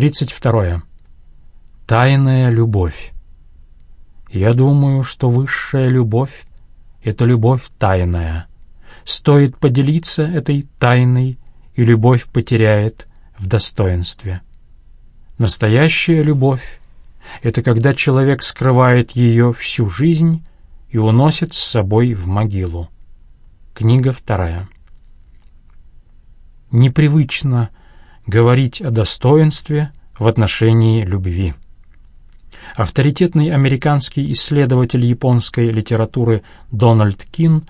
32. Тайная любовь. Я думаю, что высшая любовь — это любовь тайная. Стоит поделиться этой тайной, и любовь потеряет в достоинстве. Настоящая любовь — это когда человек скрывает ее всю жизнь и уносит с собой в могилу. Книга вторая. Непривычно говорить о достоинстве в отношении любви. Авторитетный американский исследователь японской литературы Дональд Кин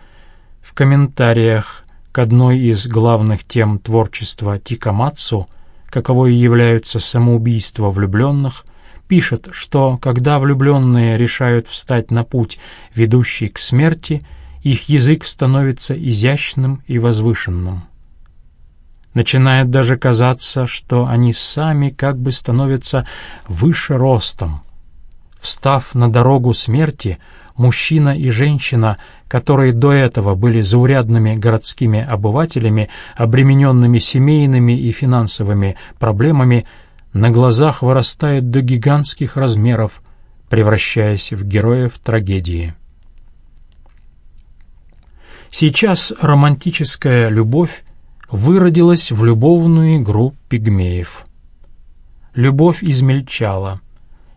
в комментариях к одной из главных тем творчества Тикамацу, каковой являются самоубийства влюбленных, пишет, что когда влюбленные решают встать на путь, ведущий к смерти, их язык становится изящным и возвышенным. Начинает даже казаться, что они сами как бы становятся выше ростом. Встав на дорогу смерти, мужчина и женщина, которые до этого были заурядными городскими обывателями, обремененными семейными и финансовыми проблемами, на глазах вырастают до гигантских размеров, превращаясь в героев трагедии. Сейчас романтическая любовь выродилась в любовную игру пигмеев. Любовь измельчала.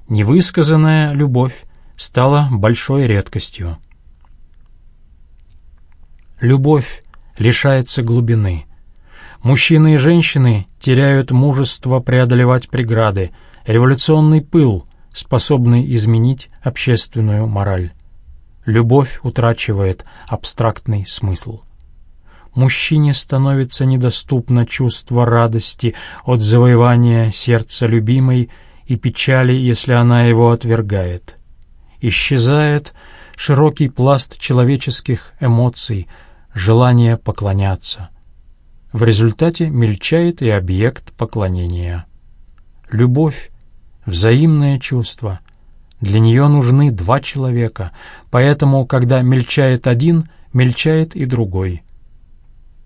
Невысказанная любовь стала большой редкостью. Любовь лишается глубины. Мужчины и женщины теряют мужество преодолевать преграды, революционный пыл, способный изменить общественную мораль. Любовь утрачивает абстрактный смысл мужчине становится недоступно чувство радости от завоевания сердца любимой и печали, если она его отвергает. Исчезает широкий пласт человеческих эмоций, желание поклоняться. В результате мельчает и объект поклонения. Любовь — взаимное чувство. Для нее нужны два человека, поэтому, когда мельчает один, мельчает и другой —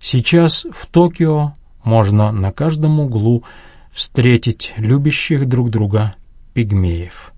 Сейчас в Токио можно на каждом углу встретить любящих друг друга пигмеев.